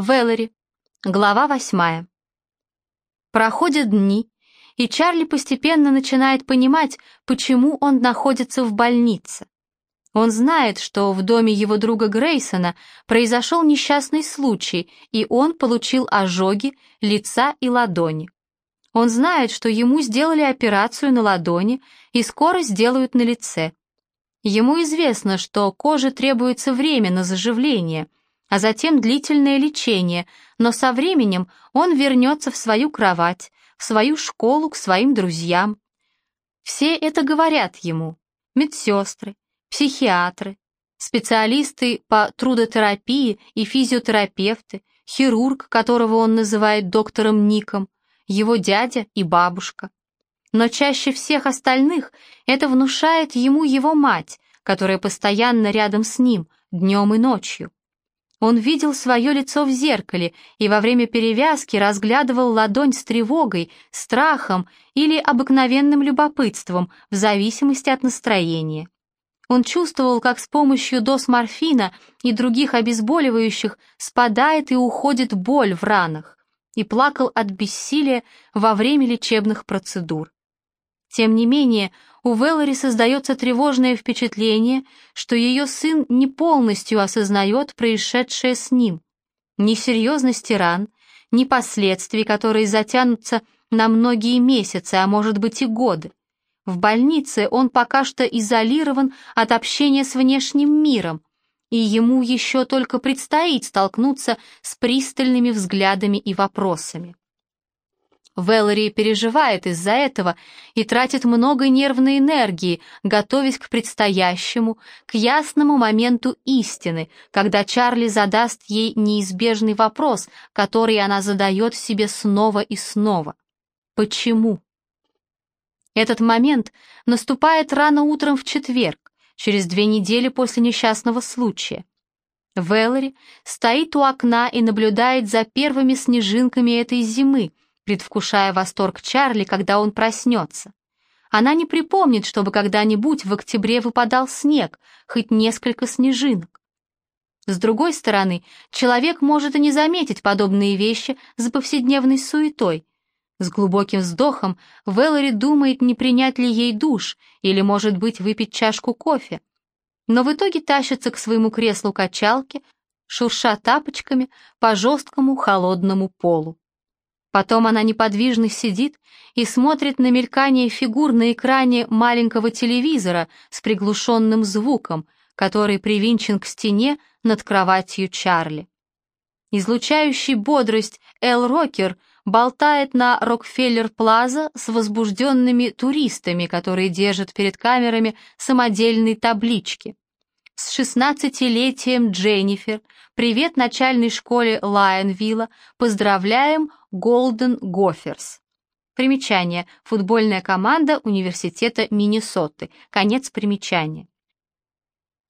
Вэллори. Глава восьмая. Проходят дни, и Чарли постепенно начинает понимать, почему он находится в больнице. Он знает, что в доме его друга Грейсона произошел несчастный случай, и он получил ожоги лица и ладони. Он знает, что ему сделали операцию на ладони и скоро сделают на лице. Ему известно, что коже требуется время на заживление — а затем длительное лечение, но со временем он вернется в свою кровать, в свою школу, к своим друзьям. Все это говорят ему, медсестры, психиатры, специалисты по трудотерапии и физиотерапевты, хирург, которого он называет доктором Ником, его дядя и бабушка. Но чаще всех остальных это внушает ему его мать, которая постоянно рядом с ним, днем и ночью. Он видел свое лицо в зеркале и во время перевязки разглядывал ладонь с тревогой, страхом или обыкновенным любопытством, в зависимости от настроения. Он чувствовал, как с помощью доз морфина и других обезболивающих спадает и уходит боль в ранах, и плакал от бессилия во время лечебных процедур. Тем не менее, у Веллори создается тревожное впечатление, что ее сын не полностью осознает происшедшее с ним. Ни серьезности ран, ни последствий, которые затянутся на многие месяцы, а может быть и годы. В больнице он пока что изолирован от общения с внешним миром, и ему еще только предстоит столкнуться с пристальными взглядами и вопросами. Вэллори переживает из-за этого и тратит много нервной энергии, готовясь к предстоящему, к ясному моменту истины, когда Чарли задаст ей неизбежный вопрос, который она задает себе снова и снова. Почему? Этот момент наступает рано утром в четверг, через две недели после несчастного случая. Вэллори стоит у окна и наблюдает за первыми снежинками этой зимы, предвкушая восторг Чарли, когда он проснется. Она не припомнит, чтобы когда-нибудь в октябре выпадал снег, хоть несколько снежинок. С другой стороны, человек может и не заметить подобные вещи за повседневной суетой. С глубоким вздохом Вэллори думает, не принять ли ей душ или, может быть, выпить чашку кофе. Но в итоге тащится к своему креслу качалки, шурша тапочками по жесткому холодному полу. Потом она неподвижно сидит и смотрит на мелькание фигур на экране маленького телевизора с приглушенным звуком, который привинчен к стене над кроватью Чарли. Излучающий бодрость Эл Рокер болтает на Рокфеллер-Плаза с возбужденными туристами, которые держат перед камерами самодельные таблички. С шестнадцатилетием Дженнифер, привет начальной школе Лайонвилла, поздравляем Голден Гоферс. Примечание. Футбольная команда Университета Миннесоты. Конец примечания.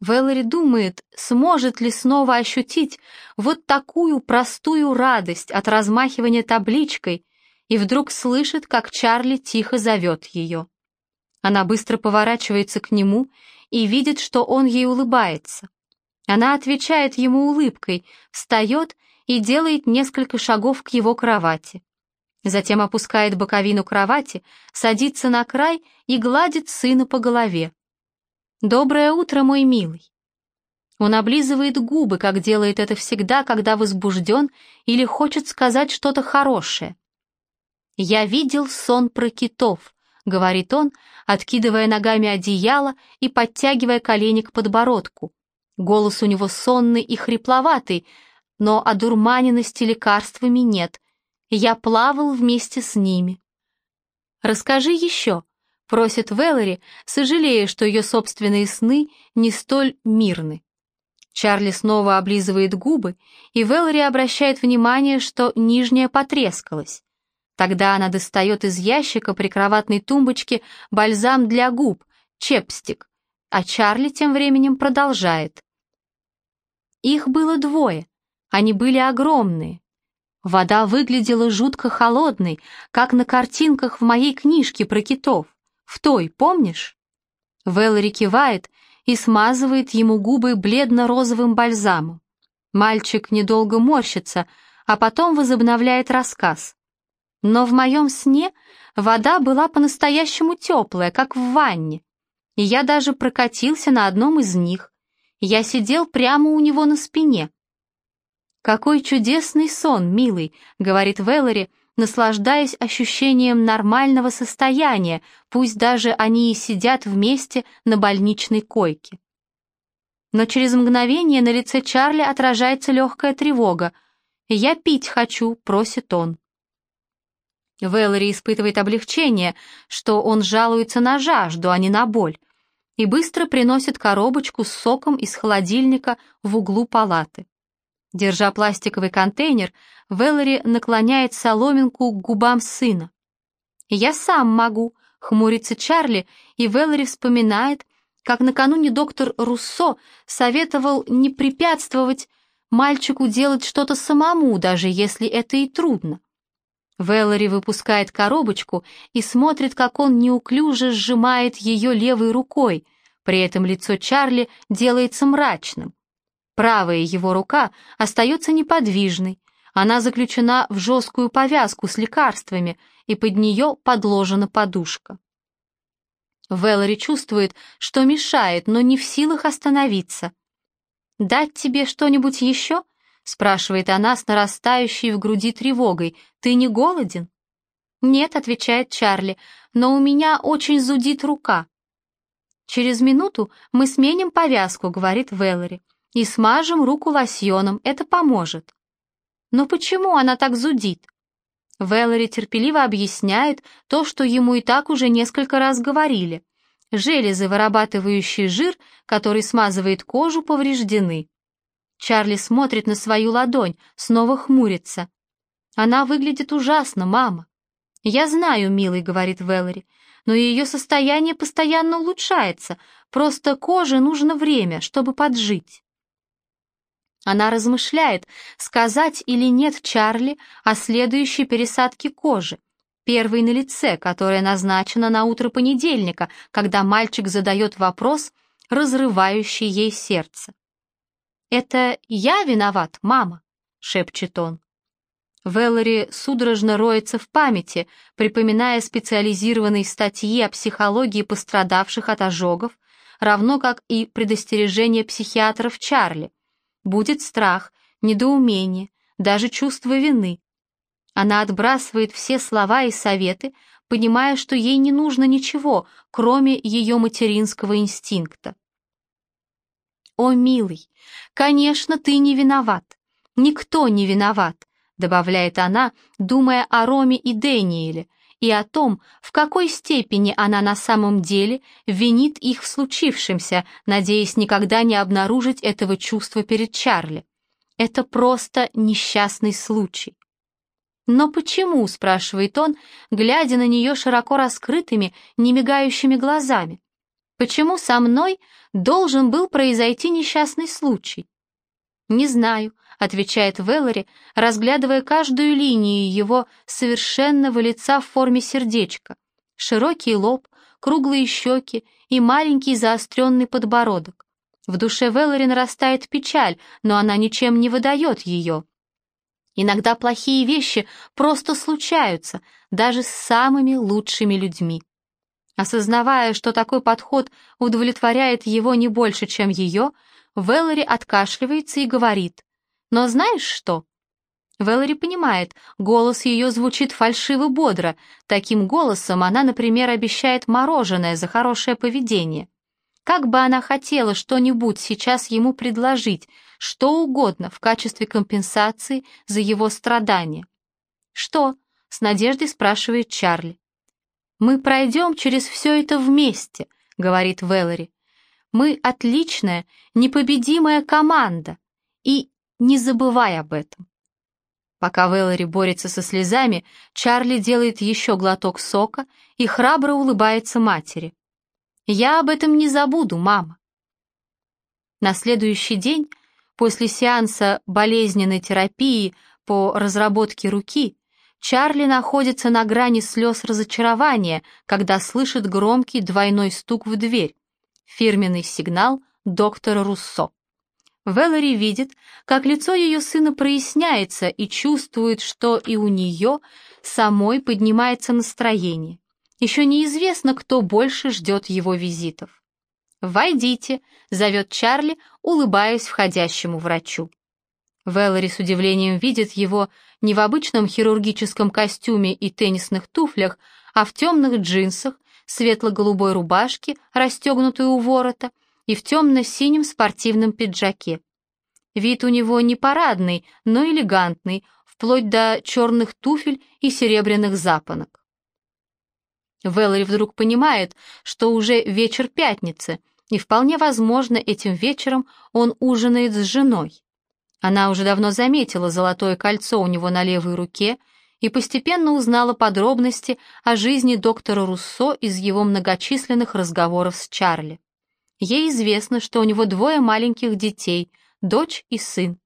Вэллори думает, сможет ли снова ощутить вот такую простую радость от размахивания табличкой, и вдруг слышит, как Чарли тихо зовет ее. Она быстро поворачивается к нему и видит, что он ей улыбается. Она отвечает ему улыбкой, встает и делает несколько шагов к его кровати. Затем опускает боковину кровати, садится на край и гладит сына по голове. «Доброе утро, мой милый!» Он облизывает губы, как делает это всегда, когда возбужден или хочет сказать что-то хорошее. «Я видел сон про китов», — говорит он, откидывая ногами одеяло и подтягивая колени к подбородку. Голос у него сонный и хрипловатый, но одурманенности лекарствами нет. Я плавал вместе с ними. «Расскажи еще», — просит Вэллори, сожалея, что ее собственные сны не столь мирны. Чарли снова облизывает губы, и Вэллори обращает внимание, что нижняя потрескалась. Тогда она достает из ящика прикроватной тумбочки бальзам для губ, чепстик, а Чарли тем временем продолжает. Их было двое, они были огромные. Вода выглядела жутко холодной, как на картинках в моей книжке про китов. В той, помнишь? Вэллори кивает и смазывает ему губы бледно-розовым бальзамом. Мальчик недолго морщится, а потом возобновляет рассказ. Но в моем сне вода была по-настоящему теплая, как в ванне, и я даже прокатился на одном из них. Я сидел прямо у него на спине. «Какой чудесный сон, милый», — говорит Веллори, наслаждаясь ощущением нормального состояния, пусть даже они и сидят вместе на больничной койке. Но через мгновение на лице Чарли отражается легкая тревога. «Я пить хочу», — просит он. Вэллори испытывает облегчение, что он жалуется на жажду, а не на боль, и быстро приносит коробочку с соком из холодильника в углу палаты. Держа пластиковый контейнер, Вэллори наклоняет соломинку к губам сына. «Я сам могу», — хмурится Чарли, и Вэллори вспоминает, как накануне доктор Руссо советовал не препятствовать мальчику делать что-то самому, даже если это и трудно. Вэллори выпускает коробочку и смотрит, как он неуклюже сжимает ее левой рукой, при этом лицо Чарли делается мрачным. Правая его рука остается неподвижной, она заключена в жесткую повязку с лекарствами, и под нее подложена подушка. Вэллори чувствует, что мешает, но не в силах остановиться. «Дать тебе что-нибудь еще?» — спрашивает она с нарастающей в груди тревогой. «Ты не голоден?» «Нет», — отвечает Чарли, — «но у меня очень зудит рука». «Через минуту мы сменим повязку», — говорит Вэллори, «и смажем руку лосьоном, это поможет». «Но почему она так зудит?» Вэллори терпеливо объясняет то, что ему и так уже несколько раз говорили. Железы, вырабатывающие жир, который смазывает кожу, повреждены. Чарли смотрит на свою ладонь, снова хмурится. «Она выглядит ужасно, мама». «Я знаю, милый», — говорит Вэллори, «но ее состояние постоянно улучшается, просто коже нужно время, чтобы поджить». Она размышляет, сказать или нет Чарли о следующей пересадке кожи, первой на лице, которая назначена на утро понедельника, когда мальчик задает вопрос, разрывающий ей сердце. «Это я виноват, мама?» — шепчет он. Веллори судорожно роется в памяти, припоминая специализированные статьи о психологии пострадавших от ожогов, равно как и предостережения психиатров Чарли, Будет страх, недоумение, даже чувство вины. Она отбрасывает все слова и советы, понимая, что ей не нужно ничего, кроме ее материнского инстинкта. «О, милый, конечно, ты не виноват. Никто не виноват», добавляет она, думая о Роме и Дэниеле, и о том, в какой степени она на самом деле винит их в случившемся, надеясь никогда не обнаружить этого чувства перед Чарли. Это просто несчастный случай. «Но почему?» — спрашивает он, глядя на нее широко раскрытыми, немигающими глазами. «Почему со мной должен был произойти несчастный случай?» «Не знаю», отвечает Веллори, разглядывая каждую линию его совершенного лица в форме сердечка. Широкий лоб, круглые щеки и маленький заостренный подбородок. В душе Веллори нарастает печаль, но она ничем не выдает ее. Иногда плохие вещи просто случаются, даже с самыми лучшими людьми. Осознавая, что такой подход удовлетворяет его не больше, чем ее, Веллори откашливается и говорит, но знаешь что?» Вэлори понимает, голос ее звучит фальшиво-бодро. Таким голосом она, например, обещает мороженое за хорошее поведение. Как бы она хотела что-нибудь сейчас ему предложить, что угодно в качестве компенсации за его страдания. «Что?» — с надеждой спрашивает Чарли. «Мы пройдем через все это вместе», — говорит Вэлори. «Мы отличная, непобедимая команда, и не забывай об этом. Пока Вэллори борется со слезами, Чарли делает еще глоток сока и храбро улыбается матери. «Я об этом не забуду, мама». На следующий день, после сеанса болезненной терапии по разработке руки, Чарли находится на грани слез разочарования, когда слышит громкий двойной стук в дверь, фирменный сигнал доктора Руссо. Вэллори видит, как лицо ее сына проясняется и чувствует, что и у нее самой поднимается настроение. Еще неизвестно, кто больше ждет его визитов. «Войдите», — зовет Чарли, улыбаясь входящему врачу. Вэллори с удивлением видит его не в обычном хирургическом костюме и теннисных туфлях, а в темных джинсах, светло-голубой рубашке, расстегнутой у ворота, и в темно-синем спортивном пиджаке. Вид у него не парадный, но элегантный, вплоть до черных туфель и серебряных запонок. Вэллори вдруг понимает, что уже вечер пятницы, и вполне возможно, этим вечером он ужинает с женой. Она уже давно заметила золотое кольцо у него на левой руке и постепенно узнала подробности о жизни доктора Руссо из его многочисленных разговоров с Чарли. Ей известно, что у него двое маленьких детей, дочь и сын.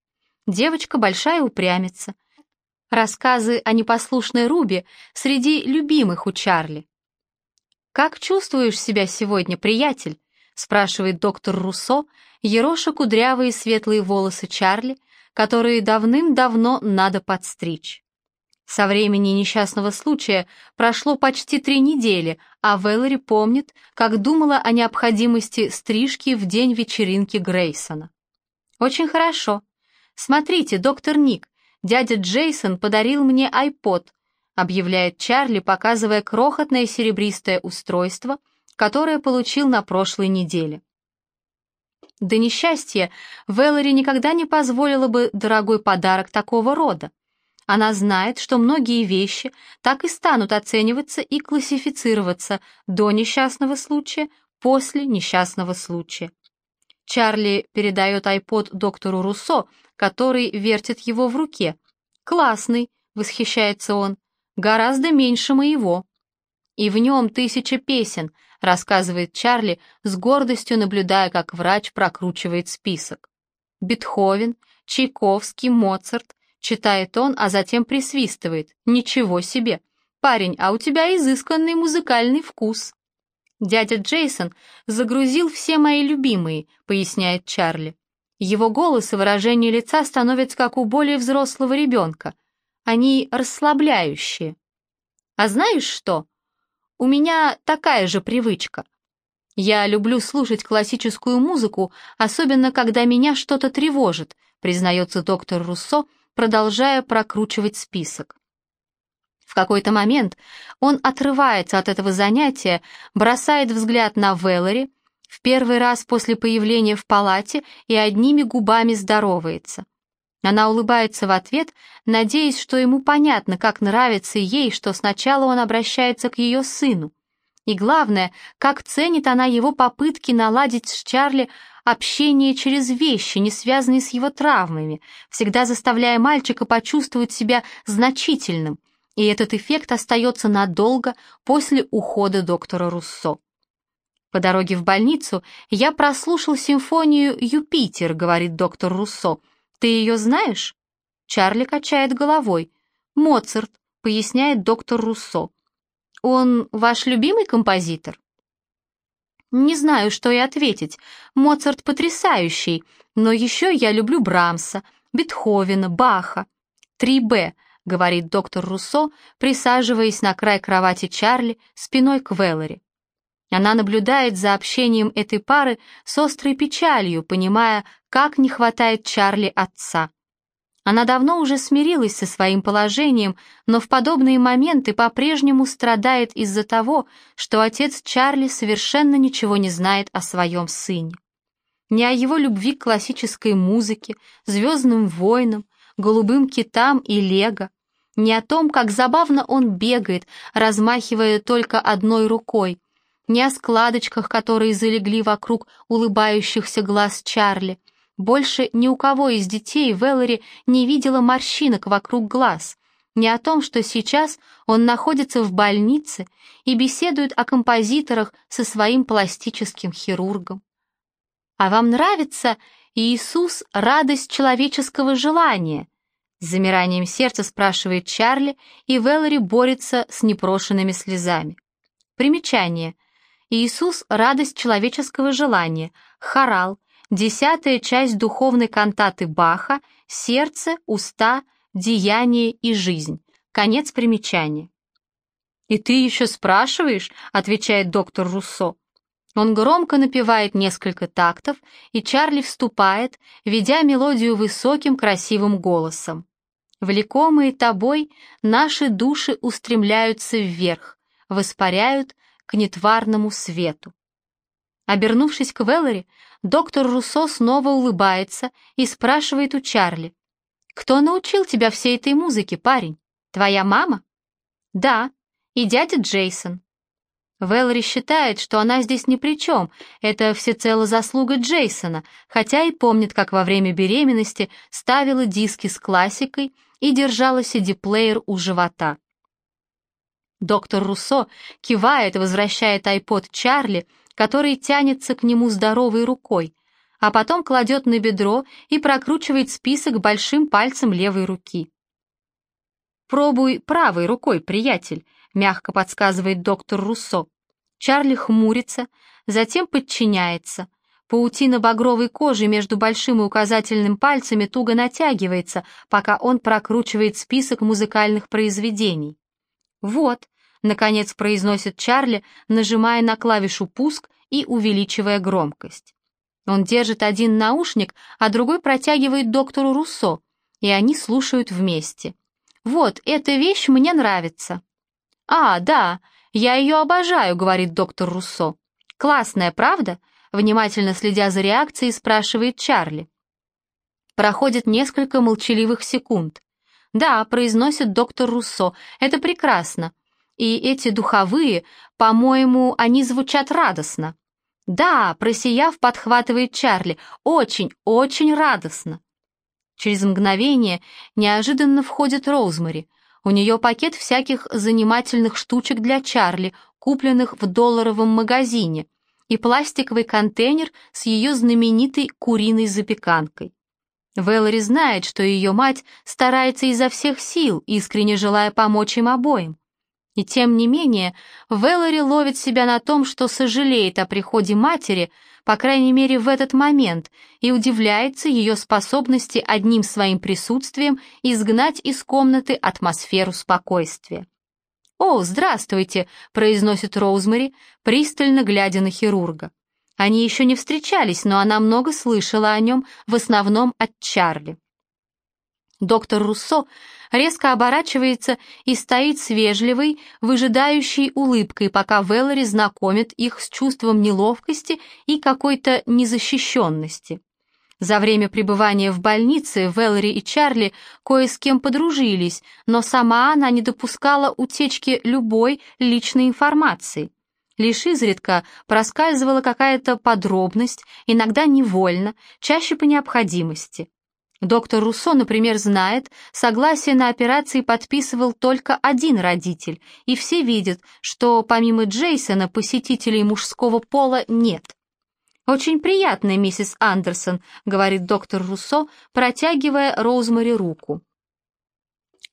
Девочка большая упрямица. Рассказы о непослушной Руби среди любимых у Чарли. «Как чувствуешь себя сегодня, приятель?» — спрашивает доктор Руссо, ероша кудрявые светлые волосы Чарли, которые давным-давно надо подстричь. Со времени несчастного случая прошло почти три недели, а Вэллори помнит, как думала о необходимости стрижки в день вечеринки Грейсона. «Очень хорошо. Смотрите, доктор Ник, дядя Джейсон подарил мне iPod», объявляет Чарли, показывая крохотное серебристое устройство, которое получил на прошлой неделе. До несчастья Вэллори никогда не позволила бы дорогой подарок такого рода. Она знает, что многие вещи так и станут оцениваться и классифицироваться до несчастного случая, после несчастного случая. Чарли передает iPod доктору Руссо, который вертит его в руке. «Классный», — восхищается он, — «гораздо меньше моего». «И в нем тысяча песен», — рассказывает Чарли, с гордостью наблюдая, как врач прокручивает список. Бетховен, Чайковский, Моцарт, Читает он, а затем присвистывает. Ничего себе! Парень, а у тебя изысканный музыкальный вкус. Дядя Джейсон загрузил все мои любимые, поясняет Чарли. Его голос и выражение лица становятся как у более взрослого ребенка. Они расслабляющие. А знаешь что? У меня такая же привычка. Я люблю слушать классическую музыку, особенно когда меня что-то тревожит, признается доктор Руссо, продолжая прокручивать список. В какой-то момент он отрывается от этого занятия, бросает взгляд на Веллори, в первый раз после появления в палате и одними губами здоровается. Она улыбается в ответ, надеясь, что ему понятно, как нравится ей, что сначала он обращается к ее сыну. И главное, как ценит она его попытки наладить с Чарли общение через вещи, не связанные с его травмами, всегда заставляя мальчика почувствовать себя значительным, и этот эффект остается надолго после ухода доктора Руссо. По дороге в больницу я прослушал симфонию «Юпитер», — говорит доктор Руссо. «Ты ее знаешь?» Чарли качает головой. «Моцарт», — поясняет доктор Руссо. «Он ваш любимый композитор?» Не знаю, что и ответить. Моцарт потрясающий, но еще я люблю Брамса, Бетховена, Баха. 3Б, говорит доктор Руссо, присаживаясь на край кровати Чарли спиной к Веллори. Она наблюдает за общением этой пары с острой печалью, понимая, как не хватает Чарли отца. Она давно уже смирилась со своим положением, но в подобные моменты по-прежнему страдает из-за того, что отец Чарли совершенно ничего не знает о своем сыне. Не о его любви к классической музыке, звездным войнам, голубым китам и лего, не о том, как забавно он бегает, размахивая только одной рукой, не о складочках, которые залегли вокруг улыбающихся глаз Чарли, больше ни у кого из детей Веллори не видела морщинок вокруг глаз, не о том, что сейчас он находится в больнице и беседует о композиторах со своим пластическим хирургом. «А вам нравится Иисус — радость человеческого желания?» С замиранием сердца спрашивает Чарли, и Веллори борется с непрошенными слезами. Примечание. Иисус — радость человеческого желания. Хорал, десятая часть духовной кантаты Баха «Сердце, уста, деяние и жизнь». Конец примечания. «И ты еще спрашиваешь?» — отвечает доктор Руссо. Он громко напевает несколько тактов, и Чарли вступает, ведя мелодию высоким красивым голосом. Влекомые тобой, наши души устремляются вверх, воспаряют к нетварному свету. Обернувшись к Веллери, доктор Руссо снова улыбается и спрашивает у Чарли, «Кто научил тебя всей этой музыке, парень? Твоя мама?» «Да, и дядя Джейсон». Веллери считает, что она здесь ни при чем, это всецело заслуга Джейсона, хотя и помнит, как во время беременности ставила диски с классикой и держала CD-плеер у живота. Доктор Руссо кивает возвращает айпод Чарли, который тянется к нему здоровой рукой, а потом кладет на бедро и прокручивает список большим пальцем левой руки. «Пробуй правой рукой, приятель», — мягко подсказывает доктор Руссо. Чарли хмурится, затем подчиняется. Паутина багровой кожи между большим и указательным пальцами туго натягивается, пока он прокручивает список музыкальных произведений. «Вот», — наконец произносит Чарли, нажимая на клавишу «пуск» и увеличивая громкость. Он держит один наушник, а другой протягивает доктору Руссо, и они слушают вместе. «Вот, эта вещь мне нравится». «А, да, я ее обожаю», — говорит доктор Руссо. «Классная, правда?» Внимательно следя за реакцией, спрашивает Чарли. Проходит несколько молчаливых секунд. «Да», — произносит доктор Руссо, — «это прекрасно. И эти духовые, по-моему, они звучат радостно». «Да», — просияв, подхватывает Чарли, — «очень, очень радостно». Через мгновение неожиданно входит Роузмари. У нее пакет всяких занимательных штучек для Чарли, купленных в долларовом магазине, и пластиковый контейнер с ее знаменитой куриной запеканкой. Вэллори знает, что ее мать старается изо всех сил, искренне желая помочь им обоим. И тем не менее, Вэллори ловит себя на том, что сожалеет о приходе матери, по крайней мере в этот момент, и удивляется ее способности одним своим присутствием изгнать из комнаты атмосферу спокойствия. «О, здравствуйте», — произносит Роузмари, пристально глядя на хирурга. Они еще не встречались, но она много слышала о нем, в основном от Чарли. Доктор Руссо резко оборачивается и стоит с вежливой, выжидающей улыбкой, пока Веллори знакомит их с чувством неловкости и какой-то незащищенности. За время пребывания в больнице Вэллори и Чарли кое с кем подружились, но сама она не допускала утечки любой личной информации. Лишь изредка проскальзывала какая-то подробность, иногда невольно, чаще по необходимости. Доктор Руссо, например, знает, согласие на операции подписывал только один родитель, и все видят, что помимо Джейсона посетителей мужского пола нет. «Очень приятно, миссис Андерсон», — говорит доктор Руссо, протягивая Роузмари руку.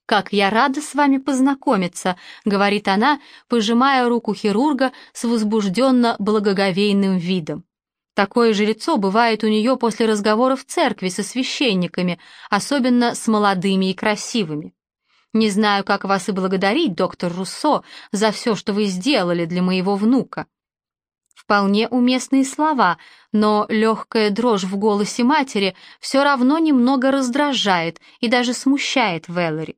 «Как я рада с вами познакомиться», — говорит она, пожимая руку хирурга с возбужденно благоговейным видом. Такое же лицо бывает у нее после разговора в церкви со священниками, особенно с молодыми и красивыми. Не знаю, как вас и благодарить, доктор Руссо, за все, что вы сделали для моего внука. Вполне уместные слова, но легкая дрожь в голосе матери все равно немного раздражает и даже смущает Вэллори.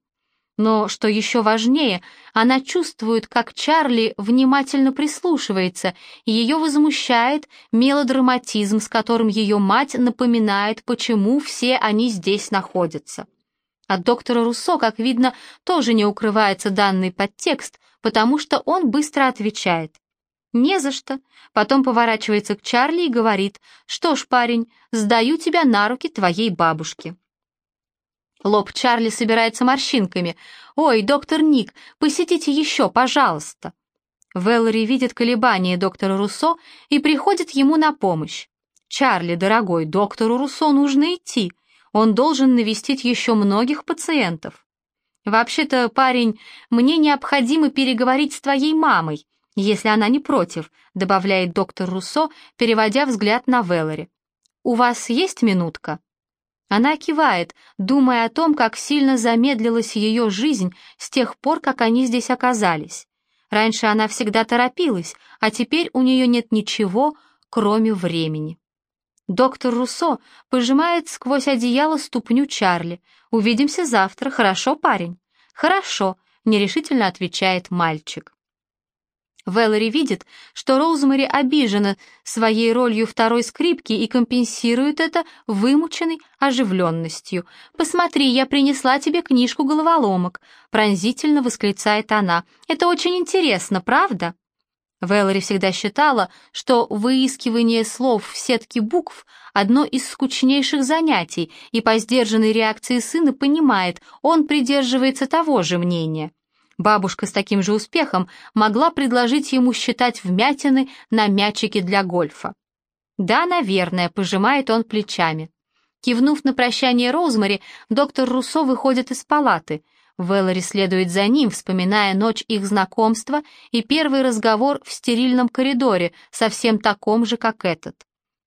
Но, что еще важнее, она чувствует, как Чарли внимательно прислушивается, и ее возмущает мелодраматизм, с которым ее мать напоминает, почему все они здесь находятся. От доктора Руссо, как видно, тоже не укрывается данный подтекст, потому что он быстро отвечает. «Не за что». Потом поворачивается к Чарли и говорит, «Что ж, парень, сдаю тебя на руки твоей бабушке». Лоб Чарли собирается морщинками. «Ой, доктор Ник, посетите еще, пожалуйста». Веллори видит колебания доктора Руссо и приходит ему на помощь. «Чарли, дорогой, доктору Руссо нужно идти. Он должен навестить еще многих пациентов». «Вообще-то, парень, мне необходимо переговорить с твоей мамой если она не против», добавляет доктор Руссо, переводя взгляд на Веллори. у вас есть минутка?» Она кивает, думая о том, как сильно замедлилась ее жизнь с тех пор, как они здесь оказались. Раньше она всегда торопилась, а теперь у нее нет ничего, кроме времени. Доктор Руссо пожимает сквозь одеяло ступню Чарли. «Увидимся завтра, хорошо, парень?» «Хорошо», — нерешительно отвечает мальчик. Вэллори видит, что Роузмари обижена своей ролью второй скрипки и компенсирует это вымученной оживленностью. «Посмотри, я принесла тебе книжку головоломок», — пронзительно восклицает она. «Это очень интересно, правда?» Вэллори всегда считала, что выискивание слов в сетке букв — одно из скучнейших занятий, и по сдержанной реакции сына понимает, он придерживается того же мнения. Бабушка с таким же успехом могла предложить ему считать вмятины на мячике для гольфа. «Да, наверное», — пожимает он плечами. Кивнув на прощание Розмари, доктор Руссо выходит из палаты. Вэллори следует за ним, вспоминая ночь их знакомства и первый разговор в стерильном коридоре, совсем таком же, как этот.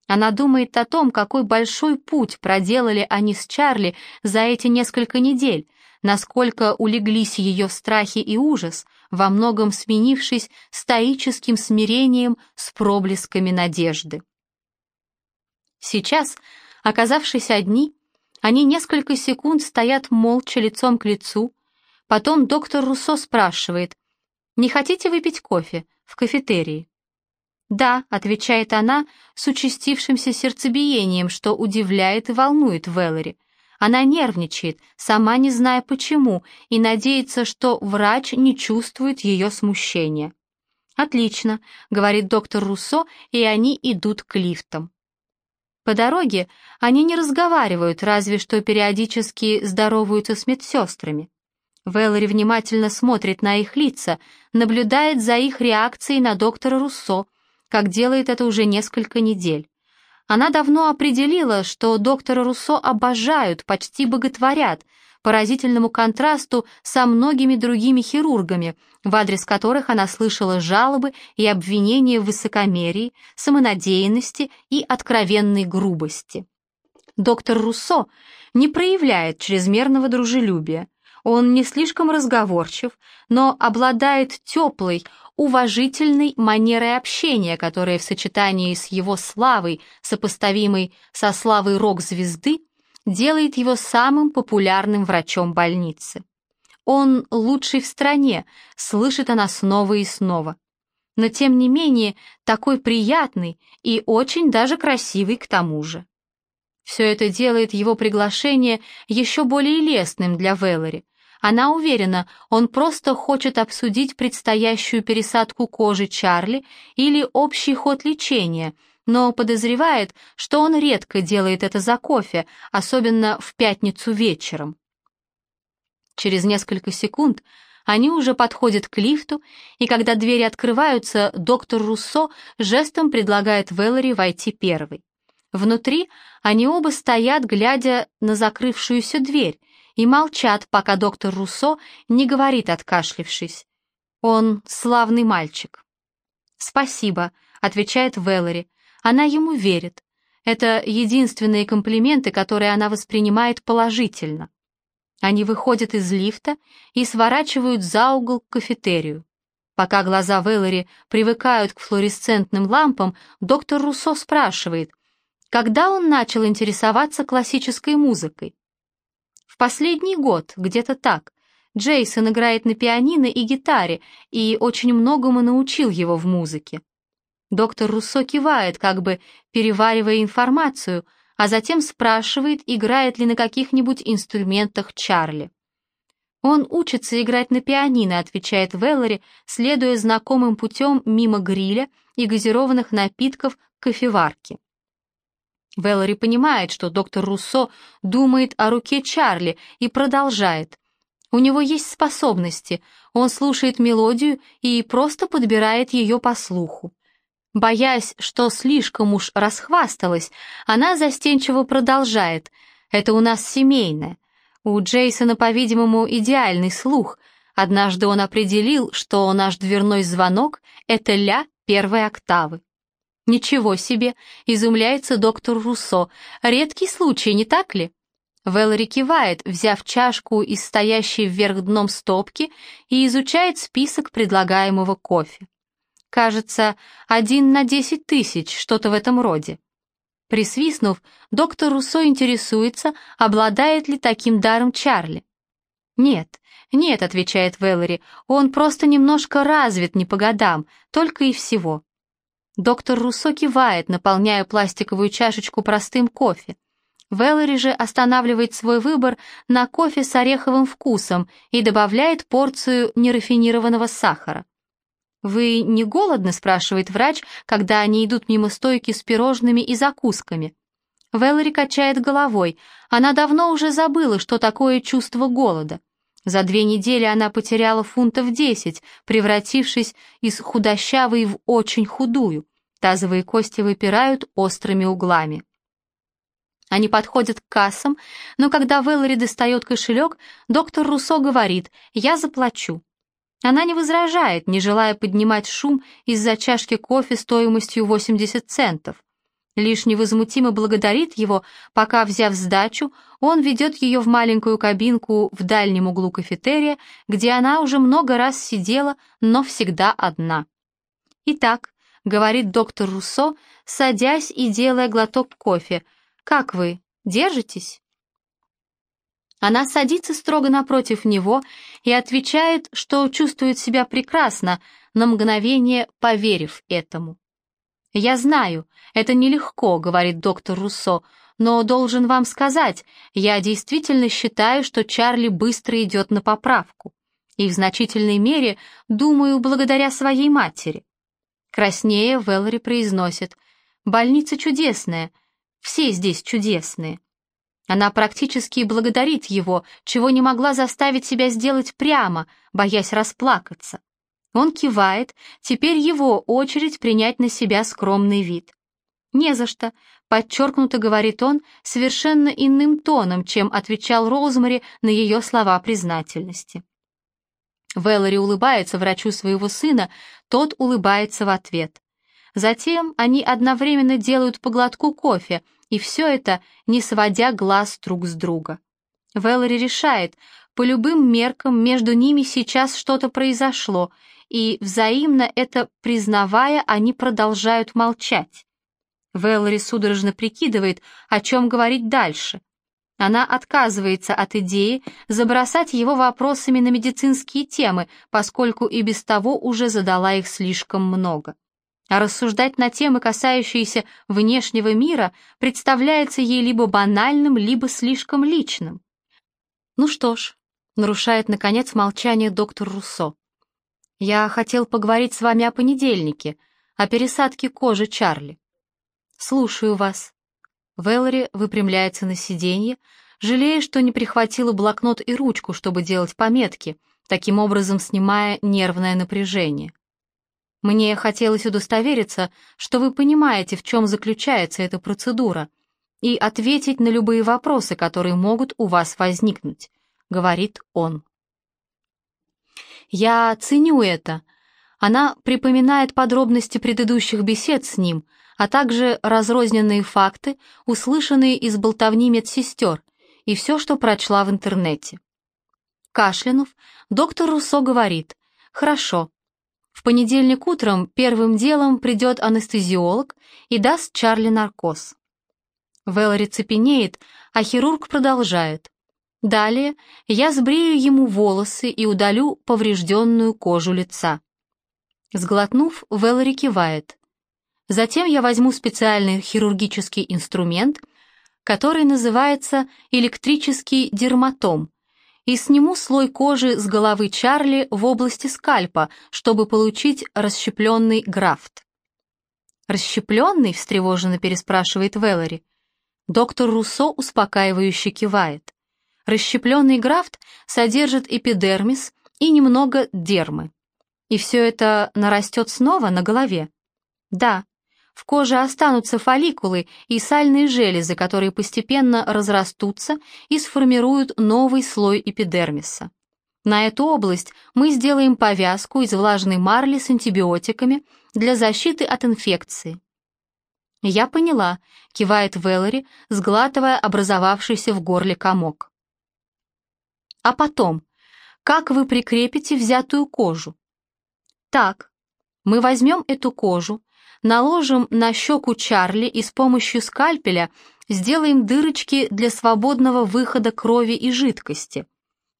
Она думает о том, какой большой путь проделали они с Чарли за эти несколько недель, насколько улеглись ее страхи и ужас, во многом сменившись стоическим смирением с проблесками надежды. Сейчас, оказавшись одни, они несколько секунд стоят молча лицом к лицу, потом доктор Руссо спрашивает, «Не хотите выпить кофе в кафетерии?» «Да», — отвечает она с участившимся сердцебиением, что удивляет и волнует Веллори. Она нервничает, сама не зная почему, и надеется, что врач не чувствует ее смущения. «Отлично», — говорит доктор Руссо, и они идут к лифтам. По дороге они не разговаривают, разве что периодически здороваются с медсестрами. Вэллори внимательно смотрит на их лица, наблюдает за их реакцией на доктора Руссо, как делает это уже несколько недель. Она давно определила, что доктора Руссо обожают, почти боготворят, поразительному контрасту со многими другими хирургами, в адрес которых она слышала жалобы и обвинения в высокомерии, самонадеянности и откровенной грубости. Доктор Руссо не проявляет чрезмерного дружелюбия. Он не слишком разговорчив, но обладает теплой, уважительной манерой общения, которая в сочетании с его славой, сопоставимой со славой рок-звезды, делает его самым популярным врачом больницы. Он лучший в стране, слышит она снова и снова. Но тем не менее такой приятный и очень даже красивый к тому же. Все это делает его приглашение еще более лестным для Веллори, она уверена, он просто хочет обсудить предстоящую пересадку кожи Чарли или общий ход лечения, но подозревает, что он редко делает это за кофе, особенно в пятницу вечером. Через несколько секунд они уже подходят к лифту, и когда двери открываются, доктор Руссо жестом предлагает Веллори войти первой. Внутри они оба стоят, глядя на закрывшуюся дверь, и молчат, пока доктор Руссо не говорит, откашлившись. Он славный мальчик. «Спасибо», — отвечает Веллори. Она ему верит. Это единственные комплименты, которые она воспринимает положительно. Они выходят из лифта и сворачивают за угол к кафетерию. Пока глаза Веллори привыкают к флуоресцентным лампам, доктор Руссо спрашивает, когда он начал интересоваться классической музыкой. Последний год, где-то так. Джейсон играет на пианино и гитаре и очень многому научил его в музыке. Доктор Руссо кивает, как бы переваривая информацию, а затем спрашивает, играет ли на каких-нибудь инструментах Чарли. «Он учится играть на пианино», — отвечает Веллори, следуя знакомым путем мимо гриля и газированных напитков кофеварки. Веллори понимает, что доктор Руссо думает о руке Чарли и продолжает. У него есть способности, он слушает мелодию и просто подбирает ее по слуху. Боясь, что слишком уж расхвасталась, она застенчиво продолжает. «Это у нас семейное. У Джейсона, по-видимому, идеальный слух. Однажды он определил, что наш дверной звонок — это ля первой октавы. «Ничего себе!» — изумляется доктор Руссо. «Редкий случай, не так ли?» Вэллори кивает, взяв чашку из стоящей вверх дном стопки и изучает список предлагаемого кофе. Кажется, один на десять тысяч, что-то в этом роде. Присвистнув, доктор Руссо интересуется, обладает ли таким даром Чарли. «Нет, нет», — отвечает Вэллори, — «он просто немножко развит не по годам, только и всего». Доктор Руссо кивает, наполняя пластиковую чашечку простым кофе. Веллори же останавливает свой выбор на кофе с ореховым вкусом и добавляет порцию нерафинированного сахара. «Вы не голодны?» — спрашивает врач, когда они идут мимо стойки с пирожными и закусками. Веллори качает головой. Она давно уже забыла, что такое чувство голода. За две недели она потеряла фунтов десять, превратившись из худощавой в очень худую. Тазовые кости выпирают острыми углами. Они подходят к кассам, но когда Вэллори достает кошелек, доктор Руссо говорит «Я заплачу». Она не возражает, не желая поднимать шум из-за чашки кофе стоимостью 80 центов. Лишь невозмутимо благодарит его, пока, взяв сдачу, он ведет ее в маленькую кабинку в дальнем углу кафетерия, где она уже много раз сидела, но всегда одна. «Итак», — говорит доктор Руссо, садясь и делая глоток кофе — как вы, держитесь?» Она садится строго напротив него и отвечает, что чувствует себя прекрасно, на мгновение поверив этому. «Я знаю, это нелегко», — говорит доктор Руссо, «но должен вам сказать, я действительно считаю, что Чарли быстро идет на поправку. И в значительной мере, думаю, благодаря своей матери». Краснее Веллори произносит, «Больница чудесная, все здесь чудесные. Она практически благодарит его, чего не могла заставить себя сделать прямо, боясь расплакаться. Он кивает, теперь его очередь принять на себя скромный вид. «Не за что», — подчеркнуто говорит он совершенно иным тоном, чем отвечал Розмари на ее слова признательности. Вэллори улыбается врачу своего сына, тот улыбается в ответ. Затем они одновременно делают по глотку кофе, и все это не сводя глаз друг с друга. Вэллори решает, по любым меркам между ними сейчас что-то произошло, и, взаимно это признавая, они продолжают молчать. Вэллори судорожно прикидывает, о чем говорить дальше. Она отказывается от идеи забросать его вопросами на медицинские темы, поскольку и без того уже задала их слишком много а рассуждать на темы, касающиеся внешнего мира, представляется ей либо банальным, либо слишком личным. «Ну что ж», — нарушает, наконец, молчание доктор Руссо. «Я хотел поговорить с вами о понедельнике, о пересадке кожи Чарли». «Слушаю вас». Вэллори выпрямляется на сиденье, жалея, что не прихватила блокнот и ручку, чтобы делать пометки, таким образом снимая нервное напряжение. Мне хотелось удостовериться, что вы понимаете, в чем заключается эта процедура, и ответить на любые вопросы, которые могут у вас возникнуть», — говорит он. «Я ценю это». Она припоминает подробности предыдущих бесед с ним, а также разрозненные факты, услышанные из болтовни медсестер, и все, что прочла в интернете. Кашлянув, доктор Руссо говорит, «Хорошо, в понедельник утром первым делом придет анестезиолог и даст Чарли наркоз. Вэллори цепенеет, а хирург продолжает. Далее я сбрею ему волосы и удалю поврежденную кожу лица. Сглотнув, Вэллори кивает. Затем я возьму специальный хирургический инструмент, который называется электрический дерматом, и сниму слой кожи с головы Чарли в области скальпа, чтобы получить расщепленный графт. «Расщепленный?» — встревоженно переспрашивает Веллори. Доктор Руссо успокаивающе кивает. Расщепленный графт содержит эпидермис и немного дермы. И все это нарастет снова на голове? Да, в коже останутся фолликулы и сальные железы, которые постепенно разрастутся и сформируют новый слой эпидермиса. На эту область мы сделаем повязку из влажной марли с антибиотиками для защиты от инфекции. «Я поняла», — кивает Веллори, сглатывая образовавшийся в горле комок. «А потом, как вы прикрепите взятую кожу?» «Так, мы возьмем эту кожу, наложим на щеку Чарли и с помощью скальпеля сделаем дырочки для свободного выхода крови и жидкости.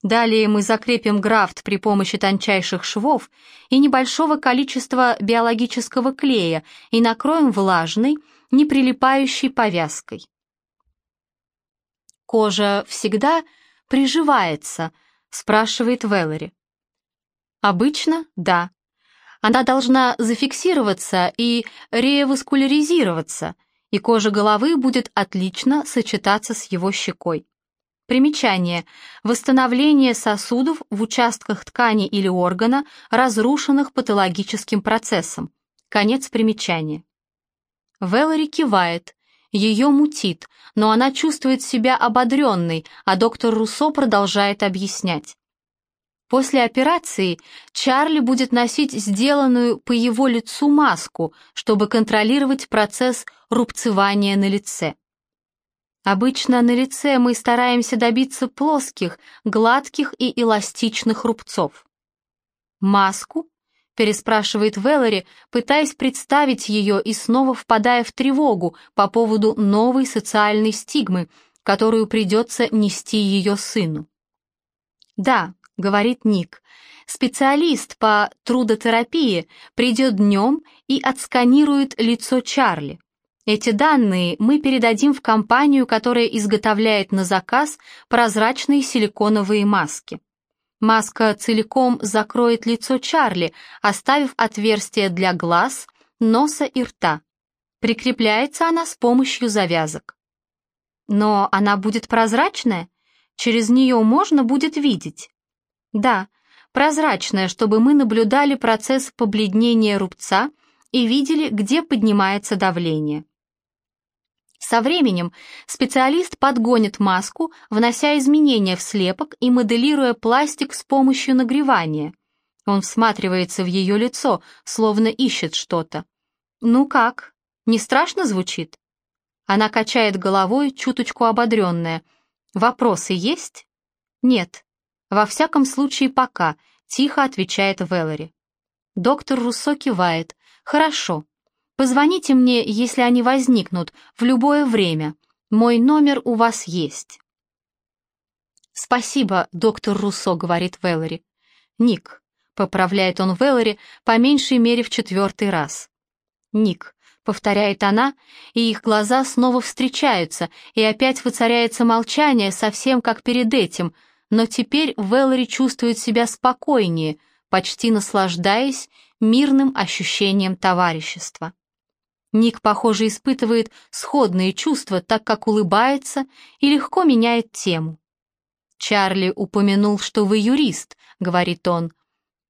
Далее мы закрепим графт при помощи тончайших швов и небольшого количества биологического клея и накроем влажной, не прилипающей повязкой. «Кожа всегда приживается?» — спрашивает Веллори. «Обычно — да. Она должна зафиксироваться и реваскуляризироваться, и кожа головы будет отлично сочетаться с его щекой. Примечание. Восстановление сосудов в участках ткани или органа, разрушенных патологическим процессом. Конец примечания. Веллори кивает. Ее мутит, но она чувствует себя ободренной, а доктор Руссо продолжает объяснять. После операции Чарли будет носить сделанную по его лицу маску, чтобы контролировать процесс рубцевания на лице. Обычно на лице мы стараемся добиться плоских, гладких и эластичных рубцов. «Маску?» — переспрашивает Веллори, пытаясь представить ее и снова впадая в тревогу по поводу новой социальной стигмы, которую придется нести ее сыну. «Да», — говорит Ник, — «специалист по трудотерапии придет днем и отсканирует лицо Чарли. Эти данные мы передадим в компанию, которая изготовляет на заказ прозрачные силиконовые маски. Маска целиком закроет лицо Чарли, оставив отверстие для глаз, носа и рта. Прикрепляется она с помощью завязок. Но она будет прозрачная? Через нее можно будет видеть? Да, прозрачная, чтобы мы наблюдали процесс побледнения рубца и видели, где поднимается давление. Со временем специалист подгонит маску, внося изменения в слепок и моделируя пластик с помощью нагревания. Он всматривается в ее лицо, словно ищет что-то. «Ну как? Не страшно звучит?» Она качает головой, чуточку ободренная. «Вопросы есть?» «Нет. Во всяком случае, пока», — тихо отвечает Веллори. Доктор Руссо кивает. «Хорошо. Позвоните мне, если они возникнут, в любое время. Мой номер у вас есть». «Спасибо, доктор Руссо», — говорит Веллори. «Ник», — поправляет он Веллори по меньшей мере в четвертый раз. «Ник», — повторяет она, и их глаза снова встречаются, и опять воцаряется молчание, совсем как перед этим, но теперь Веллори чувствует себя спокойнее, почти наслаждаясь мирным ощущением товарищества. Ник, похоже, испытывает сходные чувства, так как улыбается и легко меняет тему. «Чарли упомянул, что вы юрист», — говорит он.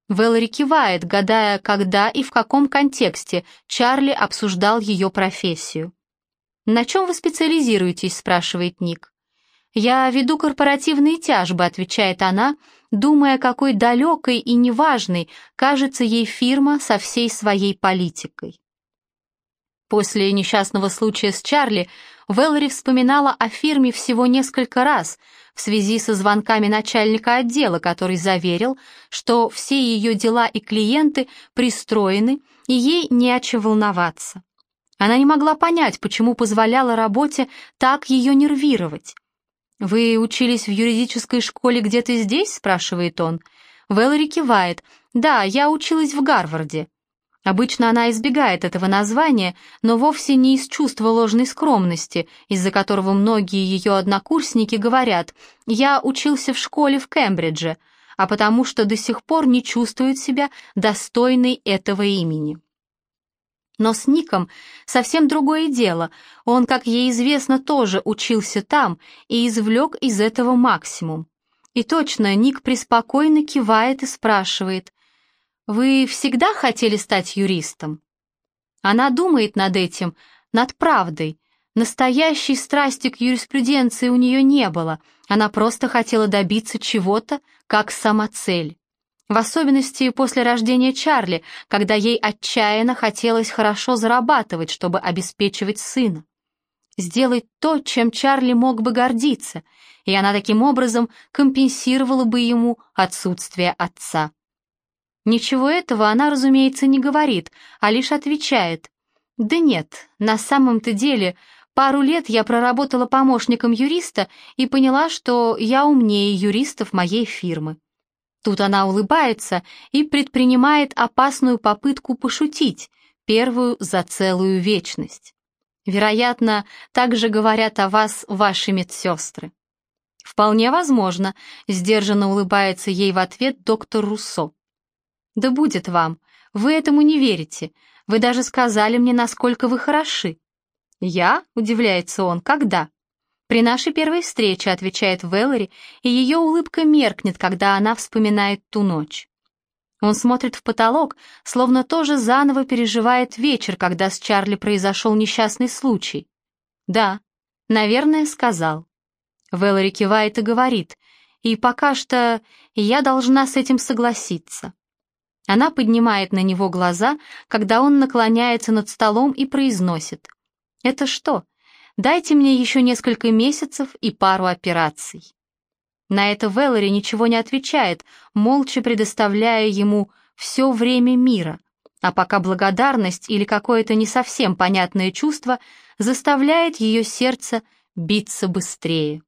Вэллори кивает, гадая, когда и в каком контексте Чарли обсуждал ее профессию. «На чем вы специализируетесь?» — спрашивает Ник. «Я веду корпоративные тяжбы», — отвечает она, думая, какой далекой и неважной кажется ей фирма со всей своей политикой. После несчастного случая с Чарли Вэллори вспоминала о фирме всего несколько раз в связи со звонками начальника отдела, который заверил, что все ее дела и клиенты пристроены, и ей не о чем волноваться. Она не могла понять, почему позволяла работе так ее нервировать. «Вы учились в юридической школе где-то здесь?» — спрашивает он. Вэллори кивает. «Да, я училась в Гарварде». Обычно она избегает этого названия, но вовсе не из чувства ложной скромности, из-за которого многие ее однокурсники говорят «я учился в школе в Кембридже», а потому что до сих пор не чувствуют себя достойной этого имени. Но с Ником совсем другое дело. Он, как ей известно, тоже учился там и извлек из этого максимум. И точно, Ник преспокойно кивает и спрашивает, вы всегда хотели стать юристом? Она думает над этим, над правдой. Настоящей страсти к юриспруденции у нее не было, она просто хотела добиться чего-то, как самоцель. В особенности после рождения Чарли, когда ей отчаянно хотелось хорошо зарабатывать, чтобы обеспечивать сына. Сделать то, чем Чарли мог бы гордиться, и она таким образом компенсировала бы ему отсутствие отца. Ничего этого она, разумеется, не говорит, а лишь отвечает. «Да нет, на самом-то деле, пару лет я проработала помощником юриста и поняла, что я умнее юристов моей фирмы». Тут она улыбается и предпринимает опасную попытку пошутить, первую за целую вечность. Вероятно, так же говорят о вас ваши медсестры. Вполне возможно, сдержанно улыбается ей в ответ доктор Руссо. Да будет вам, вы этому не верите, вы даже сказали мне, насколько вы хороши. Я, удивляется он, когда? «При нашей первой встрече», — отвечает Вэллори, и ее улыбка меркнет, когда она вспоминает ту ночь. Он смотрит в потолок, словно тоже заново переживает вечер, когда с Чарли произошел несчастный случай. «Да, наверное, сказал». Вэллори кивает и говорит, «И пока что я должна с этим согласиться». Она поднимает на него глаза, когда он наклоняется над столом и произносит, «Это что, Дайте мне еще несколько месяцев и пару операций». На это Веллори ничего не отвечает, молча предоставляя ему все время мира, а пока благодарность или какое-то не совсем понятное чувство заставляет ее сердце биться быстрее.